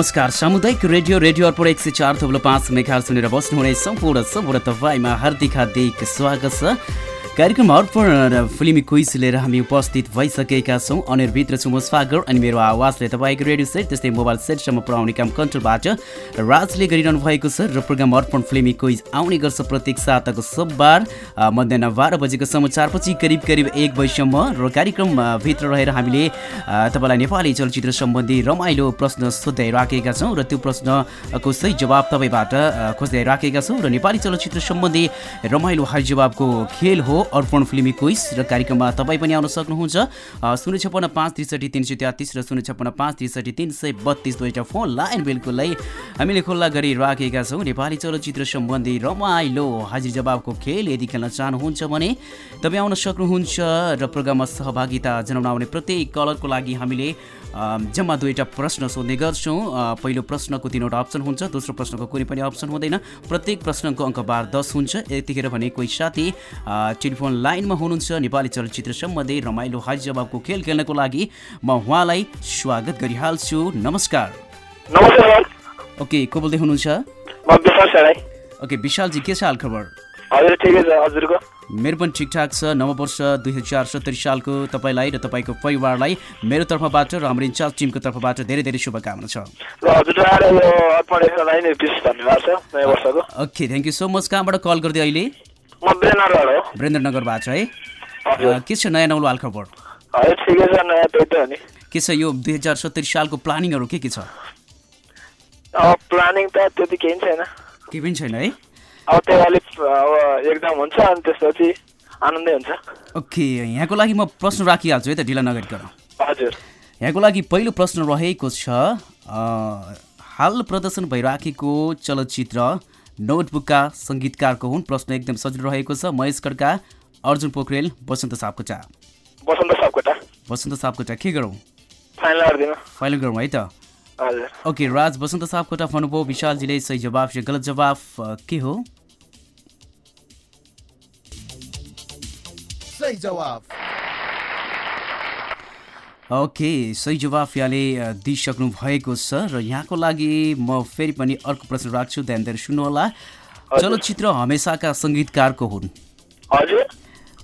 नमस्कार। सामुदायिक radio radio अर्पण एक सय चार थप्लो पाँच मेघार सुनेर बस्नुहुने सम्पूर्ण सम्पूर्ण तपाईँमा हार्दिक हार्दिक स्वागत छ। कार्यक्रम अर्पण फिल्मी क्विज लिएर हामी उपस्थित भइसकेका छौँ। अनिर्भित्र छु म स्वागर अनि मेरो आवाजले तपाईँको रेडियो सेट त्यस्तै मोबाइल सेटसम्म पुऱ्याउने काम कन्ट्रोलबाट राजले गरिरहनु भएको छ र प्रोग्राम अर्पण फिल्मी क्विज आउने गर्छ प्रत्येक साताको सोमबार मध्याह बाह्र बजेको समाचारपछि करिब करिब एक बजीसम्म र कार्यक्रमभित्र रहेर हामीले तपाईँलाई नेपाली चलचित्र सम्बन्धी रमाइलो प्रश्न सोध्दै राखेका छौँ र त्यो प्रश्नको सही जवाब तपाईँबाट खोज्दै राखेका छौँ र नेपाली चलचित्र सम्बन्धी रमाइलो हाई जवाबको खेल हो अर्पण फिल्मी क्विज र कार्यक्रममा तपाईँ पनि आउन सक्नुहुन्छ। शून्य छप्पन्न पाँच त्रिसठी तिन सय तेत्तिस र शून्य छप्पन्न पाँच त्रिसठी तिन सय बत्तिस दुईवटा फोन लाइन बिल्कुलै हामीले खुल्ला गरिराखेका छौँ। नेपाली चलचित्र सम्बन्धी रमाइलो हाजिर जवाबको खेल यदि खेल्न चाहनुहुन्छ भने तपाईँ आउन सक्नुहुन्छ र प्रोग्राममा सहभागिता जनाउन आउने प्रत्येक कलरको लागि हामीले जम्मा दुईवटा प्रश्न सोध्ने गर्छौँ। पहिलो प्रश्नको तिनवटा अप्सन हुन्छ दोस्रो प्रश्नको कुनै पनि अप्सन हुँदैन। प्रत्येक प्रश्नको अङ्क बार दस हुन्छ। यतिखेर भने कोही साथी टेलिफोन लाइनमा हुनुहुन्छ। नेपाली चलचित्र सम्बन्धी रमाइलो हाई जवाबको खेल खेल्नको लागि म उहाँलाई स्वागत गरिहाल्छु। नमस्कार। नमस्कार ओके को बोल्दै हुनुहुन्छ? ओके विशालजी के छ हाल खबर? हजुर ठिकै छ। हजुरको? मेरो पनि ठिकठाक छ। नववर्ष दुई हजार सत्तरी सालको तपाईँलाई र तपाईँको परिवारलाई मेरो तर्फबाट र हाम्रो इन्चार्ज टिमको तर्फबाट धेरै धेरै शुभकामना छ। Okay thank you so much कहाँबाट कल गर्दै अहिले? म बेनारबाट हो। के छ नयाँ नौलो हाल खबर हजुर ठिकै छ नयाँ त्यही त हो नि। के छ यो दुई हजार सत्तरी सालको प्लानिङहरू के के छ? प्लानिङ त त्यति केही छैन। केही पनि छैन है। अब त्यही अलिक अब एक्जाम हुन्छ अनि त्यसपछि आनन्दै हुन्छ। ओके यहाँको लागि म प्रश्न राखिहाल्छु है त ढिला नगरिकन हजुर। यहाँको लागि पहिलो प्रश्न रहेको छ हाल प्रदर्शन भइराखेको चलचित्र नोटबुकका सङ्गीतकारको हुन् प्रश्न एकदम सजिलो रहेको छ महेश खड्का अर्जुन पोखरेल बसन्त सापकोटा। बसन्त सापकोटा। बसन्त सापकोटा के गरौँ? फाइनल गरौँ है त? ओके राज बसन्त सापकोटा भन्नुभयो विशालजीले सही जवाब चाहिँ गलत जवाब अ, के हो? सही जवाब ओके सही जवाब यहाँले दिइसक्नु भएको छ र यहाँको लागि म फेरि पनि अर्को प्रश्न राख्छु ध्यान दिएर सुन्नुहोला। चलचित्र हमेसाका सङ्गीतकारको हुन्। हजुर।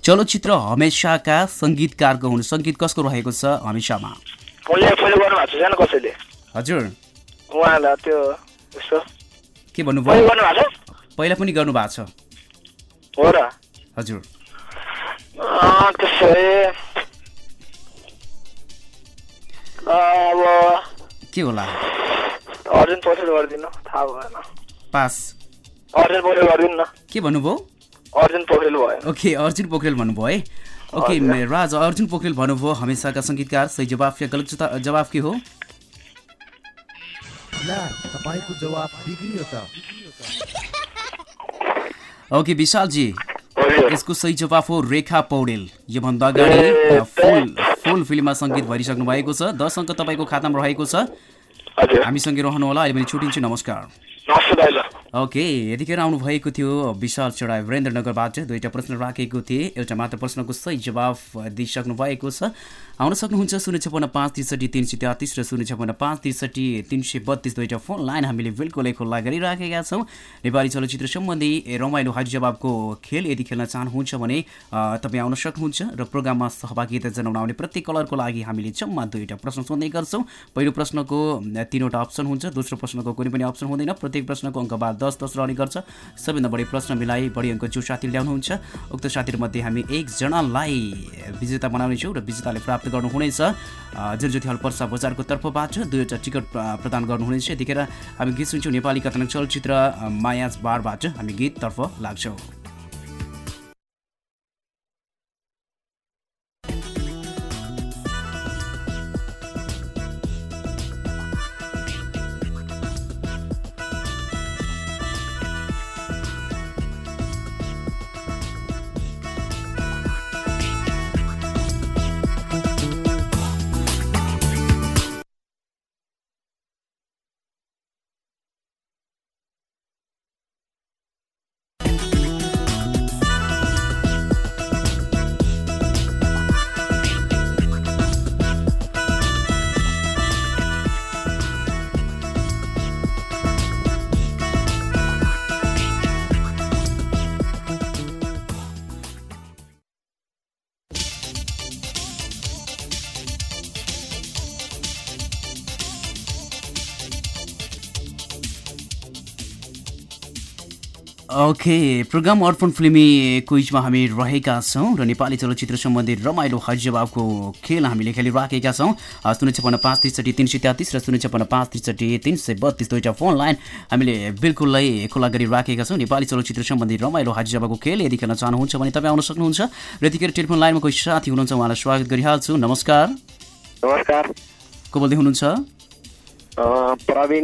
चलचित्र हमेसाका सङ्गीतकारको हुन्। सङ्गीत कसको रहेको छ हमेसामा पहिले पहिले गर्नुभएको छ सानो कसैले? हजुर। के पहिले भन्नुभयो छ? पहिला पनि गर्नुभएको छ। हो र। हजुर। के होला अर्जुन पोखरेल गरिदिनु थाहा भएन पास अर्जुन पोखरेल गरिदिनु न के भन्नुभयो अर्जुन पोखरेल भएन ओके अर्जुन पोखरेल भन्नुभयो है ओके। राज अर्जुन पोखरेल भन्नुभयो हमेसाका सङ्गीतकार सही जवाब या गलत जवाब के हो ला तपाईँको जवाब बिग्रियो त ओके विशालजी यसको सही जवाब हो रेखा पौडेल। योभन्दा अगाडि फुल फुल फिल्ममा सङ्गीत भरिसक्नु भएको छ। दस अङ्क तपाईँको खातामा रहेको छ। हामीसँगै रहनुहोला। अहिले पनि छुट्टिन्छु नमस्कार। ओके यतिखेर आउनुभएको थियो विशाल चढाई वीरेन्द्रनगरबाट। दुईवटा प्रश्न राखेको थिएँ। एउटा मात्र प्रश्नको सही जवाब दिइसक्नु भएको छ। आउन सक्नुहुन्छ शून्य छपन्न पाँच त्रिसठी तिन सय तेत्तिस र शून्य छपन्न पाँच त्रिसठी तिन सय बत्तिस दुईवटा फोन लाइन हामीले बिल्कुलै खुल्ला गरिराखेका छौँ। नेपाली चलचित्र सम्बन्धी रमाइलो हाजी जवाबको खेल यदि खेल्न चाहनुहुन्छ भने तपाईँ आउन सक्नुहुन्छ र प्रोग्राममा सहभागिता जनाउन आउने प्रत्येक कलरको लागि हामीले जम्मा दुईवटा प्रश्न सोध्ने गर्छौँ। पहिलो प्रश्नको तिनवटा अप्सन हुन्छ दोस्रो प्रश्नको कुनै पनि अप्सन हुँदैन। प्रत्येक प्रश्नको अङ्क बाद दस दस रहने गर्छ। सबैभन्दा बढी प्रश्न मिलाई बढी अङ्क जो साथी ल्याउनुहुन्छ। उक्त साथीहरूमध्ये हामी एकजनालाई विजेता बनाउनेछौँ र विजेताले प्राप्त गर्नुहुनेछ। अ, जुन ज्योति हल पर्सा बजारको तर्फबाट दुईवटा टिकट प्रदान गर्नुहुनेछ। यतिखेर हामी गीत सुन्छौँ नेपाली कथानक चलचित्र अ, मायाज बारबाट। हामी गीततर्फ लाग्छौँ। ओके प्रोग्राम अर्पण फिल्मी क्विजमा हामी रहेका छौँ र नेपाली चलचित्र सम्बन्धी रमाइलो हजवाबको खेल हामीले खेलिराखेका छौँ। शून्य छपन्न पाँच त्रिसठी तिन सय तेत्तिस र शून्य छपन्न पाँच त्रिसठी तिन सय बत्तिस दुईवटा फोन लाइन हामीले बिल्कुलै खुला गरिराखेका छौँ। नेपाली चलचित्र सम्बन्धी रमाइलो हजवाबको खेल यदि खेल्न चाहनुहुन्छ भने तपाईँ आउन सक्नुहुन्छ। र यतिखेर टेलिफोन लाइनमा कोही साथी हुनुहुन्छ उहाँलाई स्वागत गरिहाल्छु। नमस्कार। नमस्कार। को बोल्दै हुनुहुन्छ? प्रवीण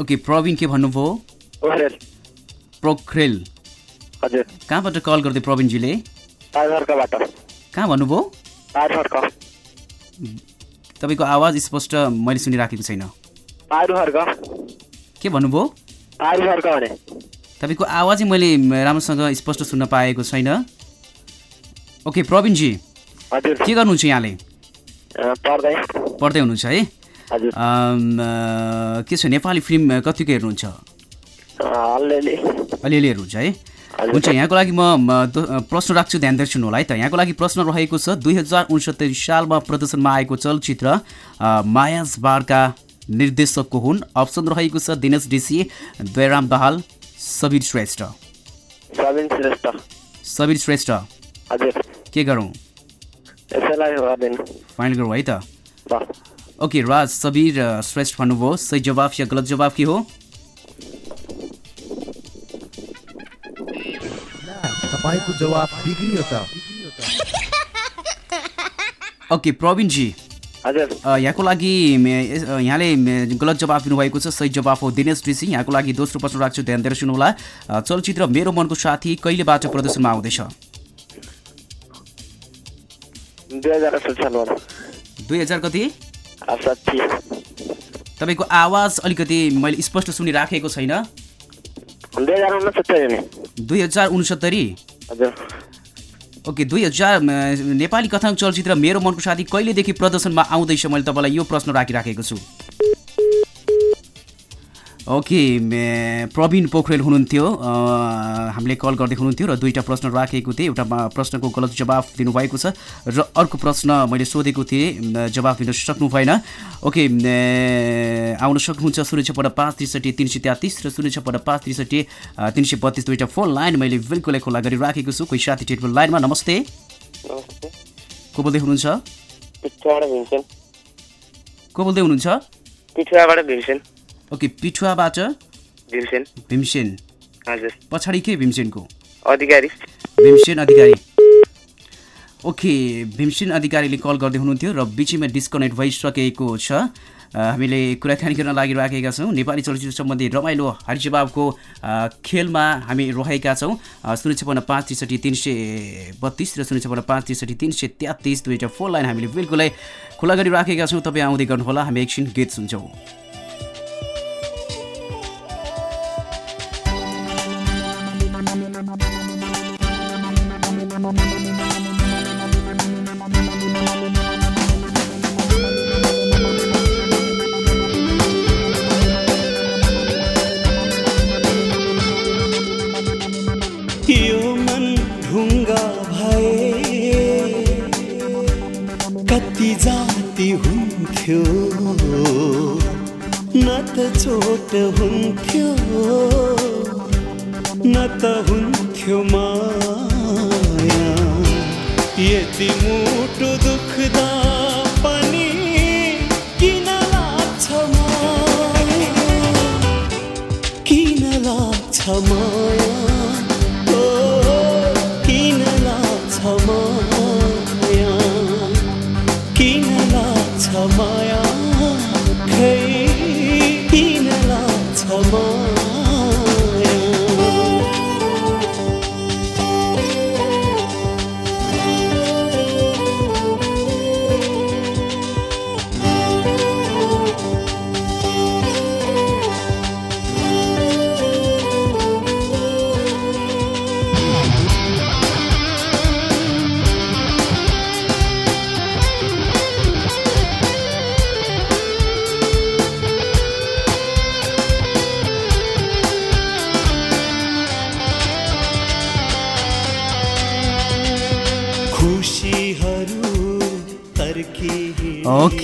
ओके प्रवीण के भन्नुभयो? पोखरेल हजुर। कहाँबाट कल गर्दै प्रवीणजीले? कहाँ भन्नुभयो? तपाईँको आवाज स्पष्ट मैले सुनिराखेको छैन। के भन्नुभयो? तपाईँको आवाजै मैले राम्रोसँग स्पष्ट सुन्न पाएको छैन। ओके प्रवीणजी। हजुर। के गर्नुहुन्छ यहाँले? पढ्दै। हुनुहुन्छ है। के छ नेपाली फिल्म कतिको हेर्नुहुन्छ? अलिअलि हेर्नुहुन्छ है। हुन्छ यहाँको लागि म प्रश्न राख्छु ध्यान दिइरहनु होला है त। यहाँको लागि प्रश्न रहेको छ दुई हजार उनसत्तरी सालमा प्रदर्शनमा आएको चलचित्र मायाज बारका निर्देशक को हुन्। अप्सन रहेको छ दिनेश ऋषि दयराम दाहाल सबीर श्रेष्ठ। सबीर श्रेष्ठ। के गरौँ? फाइनल गरौँ है त। ओके राज सबीर श्रेष्ठ भन्नुभयो। सही जवाफ या गलत जवाफ के हो? तपाईँको जवाब बिग्रियो त। ओके प्रवीणजी। हजुर। यहाँको लागि यहाँले मे, गलत जवाफ दिनुभएको छ सही जवाफ हो दिनेश ऋषि यहाँको लागि दोस्रो प्रश्न राख्छु ध्यान दिएर सुन्नुहोला। चलचित्र मेरो मनको साथी कहिलेबाट प्रदर्शनमा आउँदैछ? दुई हजार कति? तपाईँको आवाज अलिकति मैले स्पष्ट सुनिराखेको छैन। दुई हजार उनसत्तरी? हजार। ओके दुई हजार नेपाली कथाङ्क चलचित्र मेरो मनको साथी कहिलेदेखि प्रदर्शनमा आउँदैछ मैले तपाईँलाई यो प्रश्न राखिराखेको छु। ओके मे- प्रवीण पोखरेल हुनुहुन्थ्यो। हामीले कल गर्दै हुनुहुन्थ्यो र दुईवटा प्रश्न राखेको थिएँ। एउटा प्रश्नको गलत जवाफ दिनुभएको छ र अर्को प्रश्न मैले सोधेको थिएँ जवाफ दिन सक्नु भएन। ओके आउन सक्नुहुन्छ शून्य छपन्न पाँच त्रिसठी तिन सय तेत्तिस र शून्य छपन्न पाँच त्रिसठी तिन सय बत्तिस दुईवटा फोन लाइन मैले बिल्कुलै खुला गरिराखेको छु। कोही साथी टेलिफोन लाइनमा नमस्ते। को बोल्दै हुनुहुन्छ? को बोल्दै हुनुहुन्छ? ओके पिठुवाबाट भीमसेन। भीमसेन। हजुर। पछाडि के भीमसेनको? अधिकारी। भीमसेन अधिकारी। ओके भीमसेन अधिकारीले कल गर्दै हुनुहुन्थ्यो र बिचैमा डिस्कनेक्ट भइसकेको छ। हामीले कुराकानी गर्न लागिराखेका छौँ। नेपाली चलचित्र सम्बन्धी रमाइलो हरिजवाबको अ, खेलमा हामी रहेका छौँ। शून्य छपन्न पाँच त्रिसठी तिन सय बत्तिस र शून्य छपन्न पाँच त्रिसठी तिन सय तेत्तिस दुईवटा फोन लाइन हामीले बिल्कुलै खुला गरिराखेका छौँ। तपाईँ आउँदै गर्नुहोला। हामी एकछिन गीत सुन्छौँ। कति जाति हुन्थ्यो न त चोट हुन्थ्यो न त हुन्थ्यो माया यति मुटु दुख्दा पनि किन लाग्छ माया किन लाग्छ माया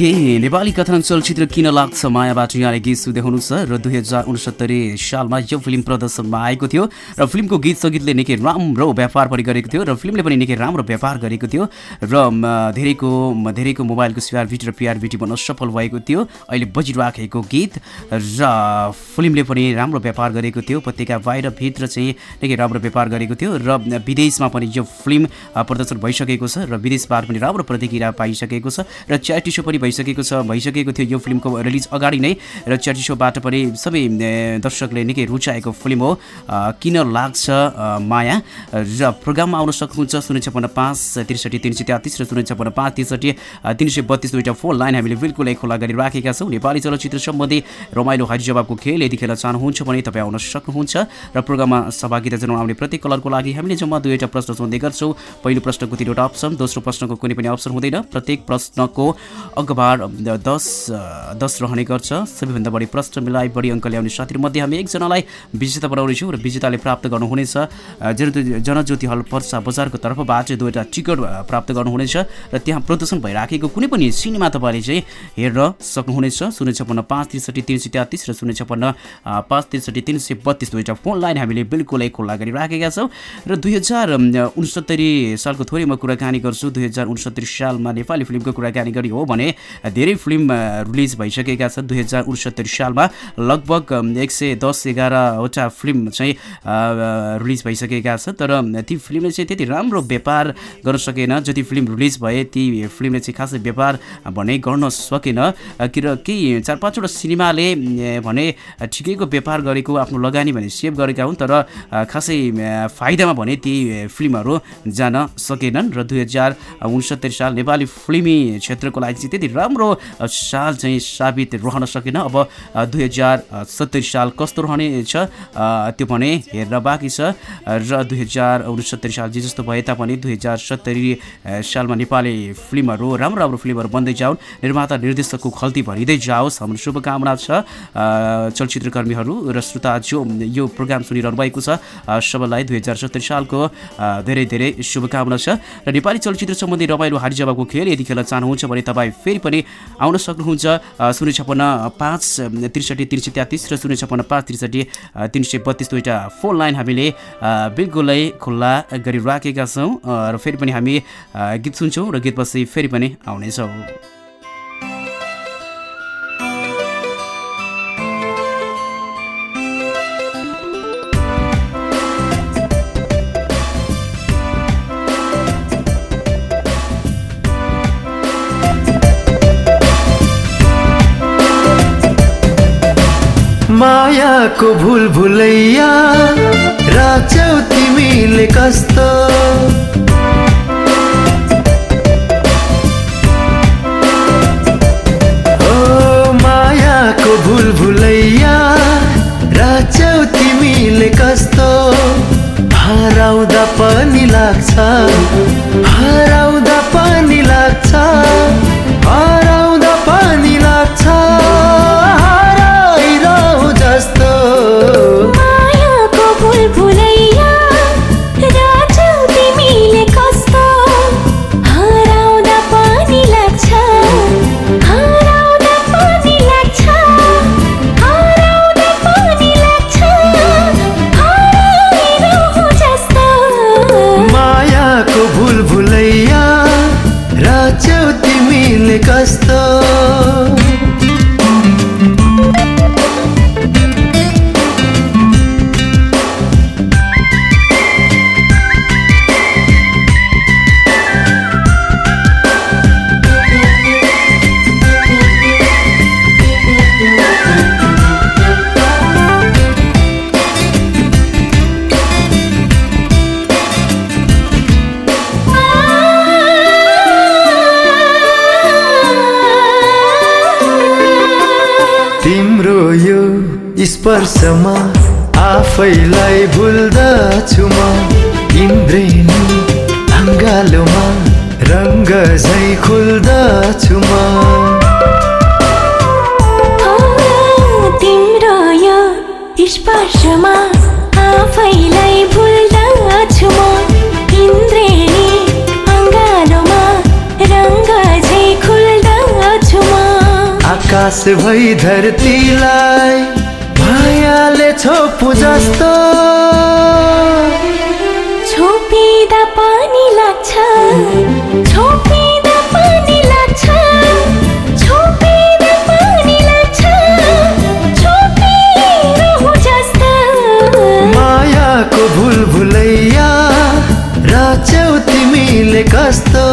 ओके नेपाली कथन चलचित्र किन लाग्छ? मायाबाट यहाँले गीत सुन्दै हुनुहुन्छ र दुई हजार उनसत्तरी सालमा यो फिल्म प्रदर्शनमा आएको थियो र फिल्मको गीत सङ्गीतले निकै राम्रो व्यापार पनि गरेको थियो र फिल्मले पनि निकै राम्रो व्यापार गरेको थियो र धेरैको धेरैको मोबाइलको सिआरभिटी र पिआरभिटी बन्न सफल भएको थियो। अहिले बजिराखेको गीत र फिल्मले पनि राम्रो व्यापार गरेको थियो। उपत्यका बाहिर भित्र चाहिँ निकै राम्रो व्यापार गरेको थियो र विदेशमा पनि यो फिल्म प्रदर्शन भइसकेको छ र विदेशबाट पनि राम्रो प्रतिक्रिया पाइसकेको छ र च्याटी शो पनि भइसकेको छ भइसकेको थियो यो फिल्मको रिलिज अगाडि नै र च्याटी सोबाट पनि सबै दर्शकले निकै रुचाएको फिल्म हो। किन लाग्छ माया? र प्रोग्राममा आउन सक्नुहुन्छ शून्य छपन्न पाँच त्रिसठी तिन सय तेत्तिस र शून्य छपन्न पाँच त्रिसठी तिन सय बत्तिस दुईवटा फोन लाइन हामीले बिल्कुलै खुला गरिराखेका छौँ। नेपाली चलचित्र सम्बन्धी रमाइलो जवाबको खेल यदि खेल चाहनुहुन्छ भने तपाईँ आउन सक्नुहुन्छ र प्रोग्राममा सहभागिता जनाउने प्रत्येक कलरको लागि हामीले जम्मा दुईवटा प्रश्न सोध्ने गर्छौँ। पहिलो प्रश्नको तिनवटा अप्सन दोस्रो प्रश्नको कुनै पनि अप्सन हुँदैन। प्रत्येक प्रश्नको अङ्कबार दस दस रहने गर्छ। सबैभन्दा बढी प्रश्न मिलाई बढी अङ्क ल्याउने साथीहरूमध्ये हामी एकजनालाई विजेता बनाउनेछौँ र विजेताले प्राप्त गर्नुहुनेछ। जन जनज्योति हल पर्सा बजारको तर्फबाट दुईवटा टिकट प्राप्त गर्नुहुनेछ र त्यहाँ प्रदर्शन भइराखेको कुनै पनि सिनेमा तपाईँले चाहिँ हेर्न सक्नुहुनेछ। शून्य छप्पन्न पाँच त्रिसठी तिन सय तेत्तिस र शून्य छप्पन्न पाँच त्रिसठी तिन सय बत्तिस दुईवटा फोन लाइन हामीले बिल्कुलै खुल्ला गरिराखेका छौँ। र दुई हजार उनसत्तरी सालको थोरै म कुराकानी गर्छु। दुई हजार उनसत्तरी सालमा नेपाली फिल्मको कुराकानी गरी हो भने धेरै फिल्म रिलिज भइसकेका छन् दुई हजार उनसत्तरी सालमा। लगभग एक सय दस एघारवटा फिल्म चाहिँ रिलिज भइसकेका छन् तर ती फिल्मले चाहिँ त्यति राम्रो व्यापार गर्न सकेन। जति फिल्म रिलिज भए ती फिल्मले चाहिँ खासै व्यापार भने गर्न सकेन। कि र केही चार पाँचवटा सिनेमाले भने ठिकैको व्यापार गरेको आफ्नो लगानी भने सेभ गरेका हुन्। तर खासै फाइदामा भने ती फिल्महरू जान सकेनन्। र दुई हजार उनसत्तरी साल नेपाली फिल्मी क्षेत्रको लागि चाहिँ त्यति राम्रो साल चाहिँ साबित रहन सकेन। अब दुई हजार सत्तरी साल कस्तो रहनेछ त्यो भने हेर्न बाँकी छ। र दुई हजार उनसत्तरी साल जे जस्तो भए तापनि दुई हजार सत्तरी सालमा नेपाली फिल्महरू राम्रो राम्रो फिल्महरू बन्दै जाउन्। निर्माता निर्देशकको खल्ती भरिँदै जाओस्। हाम्रो शुभकामना छ चलचित्रकर्मीहरू र श्रोता जो यो प्रोग्राम सुनिरहनु भएको छ सबैलाई दुई हजार सत्तरी सालको धेरै धेरै शुभकामना छ। र नेपाली चलचित्र सम्बन्धी रमाइलो हारी जवाबको खेल यदि खेल्न चाहनुहुन्छ भने तपाईँ फेरि पनि आउन सक्नुहुन्छ। शून्य छप्पन्न पाँच त्रिसठी तिन सय तेत्तिस र शून्य छप्पन्न पाँच त्रिसठी तिन सय बत्तिस दुईवटा फोन लाइन हामीले बिल्कुलै खुल्ला गरिराखेका छौँ। र फेरि पनि हामी गीत सुन्छौँ र गीतपछि फेरि पनि आउनेछौँ। मायाको भुल भुलैया राचौ तिमीले कस्तो? ओ मायाको भुल भुलैया राचौ तिमीले कस्तो? हराउँदा पनि लाग्छ हराउँदा पनि लाग्छ। स्पर्शमा आफैलाई भुल्दछु म। इन्द्रेणी अङ्गालोमा रङ्ग झै खुल्दछु म। तिम्रो यो स्पर्शमा आफैलाई भुल्दछु म। इन्द्रेणी अङ्गालोमा रङ्ग झै खुल्दछु आकाश भई धरतीलाई मायाले छोपु जस्तो। छोपिँदा पानी लाग्छ। छोपिँदा पानी लाग्छ। छोपिँदा पानी लाग्छ। छोपिरहँ जस्तो। मायाको भुल भुलैया रच्यौ तिमीले कस्तो?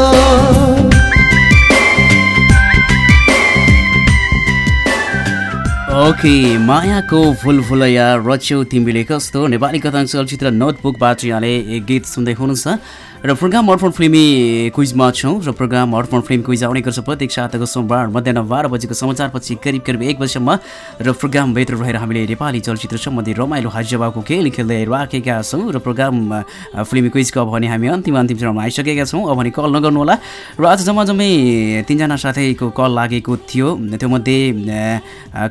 ओके मायाको फुलफुलैया रच्यौ तिमीले कस्तो? नेपाली कथा चलचित्र नोटबुकबाट यहाँले गीत सुन्दै हुनुहुन्छ। र प्रोग्राम अर्पण फिल्मी क्विजमा छौँ र प्रोग्राम अर्पण फिल्म क्विज आउने गर्छ प्रत्येक साताको सोमबार मध्याह बाह्र बजेको समाचारपछि करिब करिब एक बजीसम्म र प्रोग्रामभित्र रहेर हामीले नेपाली चलचित्र सम्बन्धी रमाइलो हाजवाको खेल खेल्दै राखेका छौँ र प्रोग्राम फिल्मी क्विजको अब भने हामी अन्तिम अन्तिम चरणमा आइसकेका छौँ। अब भने कल नगर्नुहोला र आज जम्मा जम्मै तिनजना साथीको कल लागेको थियो। त्योमध्ये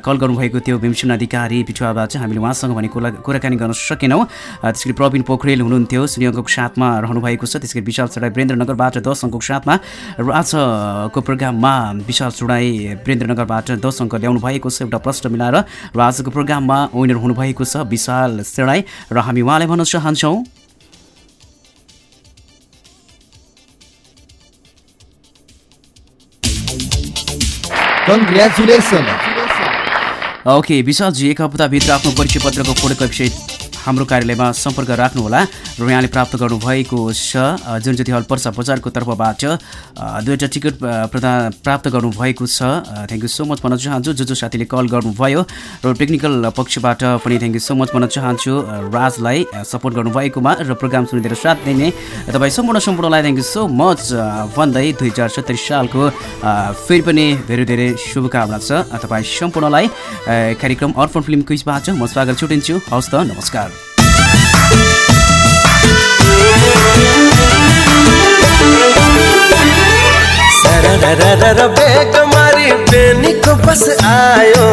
कल गर्नुभएको थियो भीमसेन अधिकारी पिठुवाबाट चाहिँ हामीले उहाँसँग भने कुरा कुराकानी गर्न सकेनौँ। अ, त्यसै गरी प्रवीण पोखरेल हुनुहुन्थ्यो। शून्य अङ्कको साथमा रहनुभएको छ। त्यसै गरी विशाल चुडाई वीरेन्द्रनगरबाट दस अङ्कको साथमा र आजको प्रोग्राममा विशाल चुडाई वीरेन्द्रनगरबाट दस अङ्क ल्याउनु भएको छ। एउटा प्रश्न मिलाएर र आजको प्रोग्राममा विनर हुनुभएको छ विशाल सेडाई र हामी उहाँलाई भन्न चाहन्छौँ। कङ्ग्रेचुलेसन ओके विशालजी एक हप्ताभित्र आफ्नो परिचय पत्रको फोटोकपी हाम्रो कार्यालयमा सम्पर्क राख्नुहोला। र यहाँले प्राप्त गर्नुभएको छ जुन ज्योति हल पर्सा बजारको तर्फबाट दुईवटा टिकट प्रदान प्राप्त गर्नुभएको छ। थ्याङ्क यू सो मच भन्न चाहन्छु। जो जो साथीले कल गर्नुभयो र टेक्निकल पक्षबाट पनि थ्याङ्क यू सो मच भन्न चाहन्छु राजलाई सपोर्ट गर्नुभएकोमा र प्रोग्राम सुनिदिएर साथ दिने तपाईँ सम्पूर्ण सम्पूर्णलाई थ्याङ्क यू सो मच भन्दै दुई हजार सत्तरी सालको फेरि पनि धेरै धेरै शुभकामना छ। तपाईँ सम्पूर्णलाई कार्यक्रम अर्पण फिल्म क्विजबाट म स्वागत छुटिन्छु। हवस् त नमस्कार। सररररर बेगमारी बेनीको बस आयो।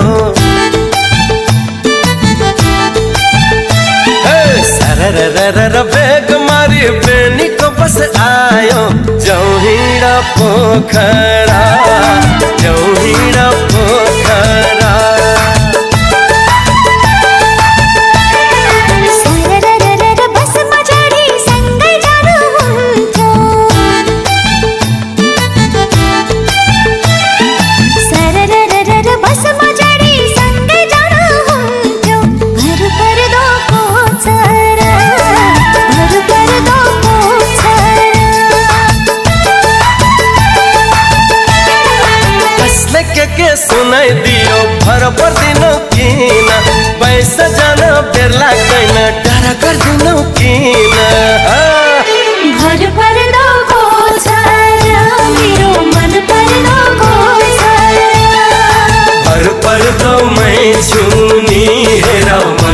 हे, सररररर बेगमारी बेनीको बस आयो। जौहिँडा पोखरा जौहिँडा पोखरा